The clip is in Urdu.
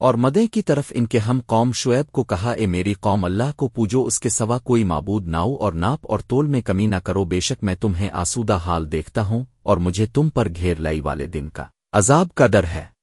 اور مدے کی طرف ان کے ہم قوم شعیب کو کہا، اے میری قوم، اللہ کو پوجو، اس کے سوا کوئی معبود ناؤ اور ناپ اور تول میں کمی نہ کرو، بے شک میں تمہیں آسودہ حال دیکھتا ہوں اور مجھے تم پر گھیر لائی والے دن کا عذاب کا ڈر ہے۔